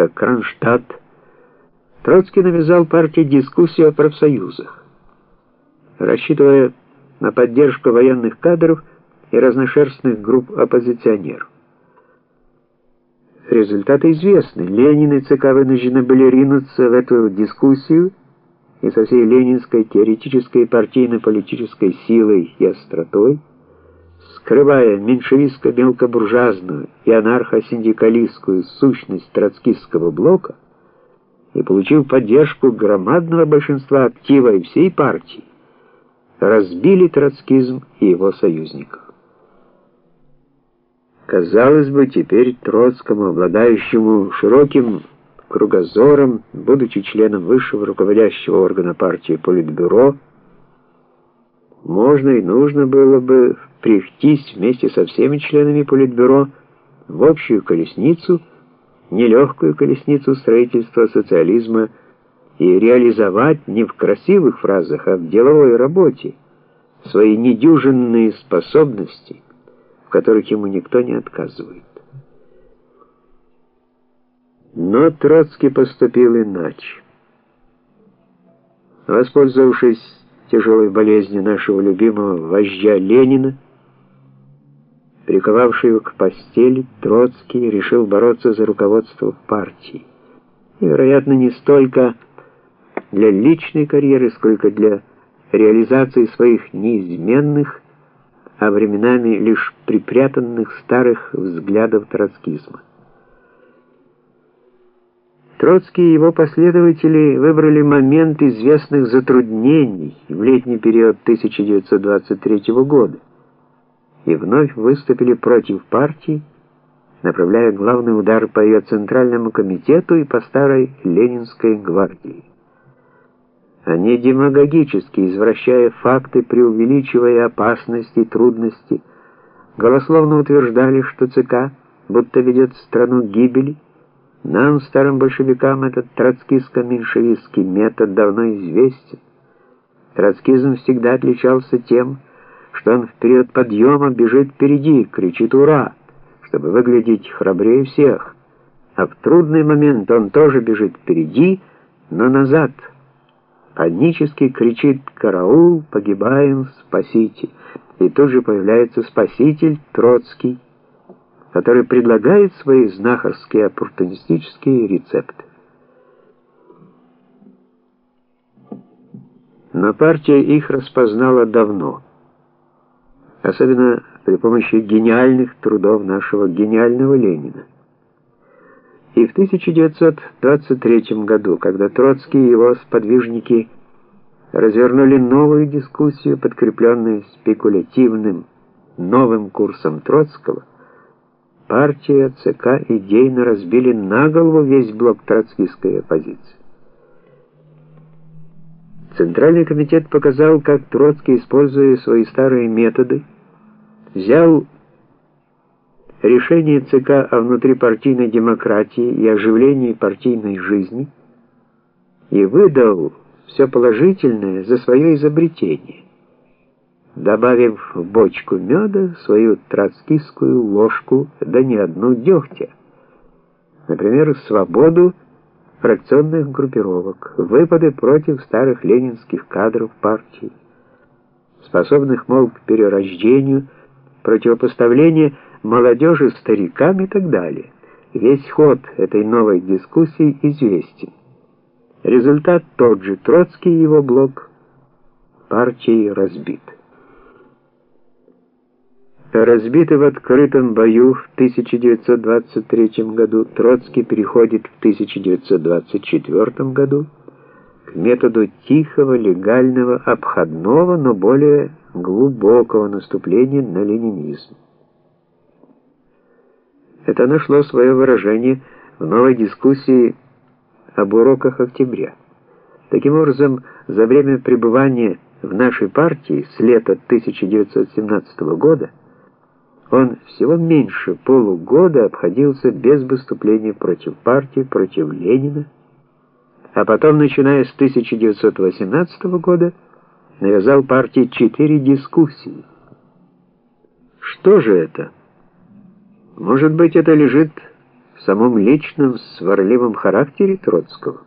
как Кронштадт, Троцкий навязал партии дискуссию о профсоюзах, рассчитывая на поддержку военных кадров и разношерстных групп оппозиционеров. Результаты известны. Ленин и ЦК вынуждены были ринуться в эту дискуссию и со всей ленинской теоретической партийно-политической силой и остротой, скрывая меньшевистско-мелкобуржуазную и анархо-синдикалистскую сущность троцкистского блока, и получил поддержку громадного большинства актива и всей партии, разбили троцкизм и его союзников. Казалось бы, теперь Троцкому, обладающему широким кругозором, будучи членом высшего руководящего органа партии Политбюро, можно и нужно было бы впрягтись вместе со всеми членами Политбюро в общую колесницу, нелегкую колесницу строительства социализма и реализовать не в красивых фразах, а в деловой работе свои недюжинные способности – в которых ему никто не отказывает. Но Троцкий поступил иначе. Воспользовавшись тяжелой болезнью нашего любимого вождя Ленина, приковавший его к постели, Троцкий решил бороться за руководство партии. И, вероятно, не столько для личной карьеры, сколько для реализации своих неизменных а временами лишь припрятанных старых взглядов троцкизма. Троцкий и его последователи выбрали момент известных затруднений в летний период 1923 года и вновь выступили против партии, направляя главный удар по ее Центральному комитету и по старой Ленинской гвардии. Они демагогически, извращая факты, преувеличивая опасности и трудности, голословно утверждали, что ЦК будто ведет страну гибели. Нам, старым большевикам, этот троцкистско-меньшевистский метод давно известен. Троцкизм всегда отличался тем, что он в период подъема бежит впереди, кричит «Ура!», чтобы выглядеть храбрее всех. А в трудный момент он тоже бежит впереди, но назад – панически кричит «Караул! Погибаем! Спасите!» И тут же появляется спаситель Троцкий, который предлагает свои знахарские оппортунистические рецепты. Но партия их распознала давно, особенно при помощи гениальных трудов нашего гениального Ленина. И в 1923 году, когда Троцкий и его сподвижники развернули новую дискуссию, подкрепленную спекулятивным новым курсом Троцкого, партия ЦК идейно разбили на голову весь блок троцкистской оппозиции. Центральный комитет показал, как Троцкий, используя свои старые методы, взял решение ЦК о внутрипартийной демократии и оживлении партийной жизни и выдал все положительное за свое изобретение, добавив в бочку меда свою троцкистскую ложку, да не одну дегтя. Например, свободу фракционных группировок, выпады против старых ленинских кадров партии, способных, мол, к перерождению, противопоставление молодежи старикам и так далее. Весь ход этой новой дискуссии известен. Результат тот же, Троцкий и его блок партии разбит. Разбитый в открытом бою в 1923 году, Троцкий переходит в 1924 году к методу тихого, легального, обходного, но более глубокого наступления на ленинизм. Это нашло свое выражение в новой дискуссии об уроках октября. Таким образом, за время пребывания в нашей партии с лета 1917 года он всего меньше полугода обходился без выступления против партии, против Ленина, а потом, начиная с 1918 года, навязал партии четыре дискуссии. Что же это? Может быть, это лежит в самом личном сварливом характере Троцкого.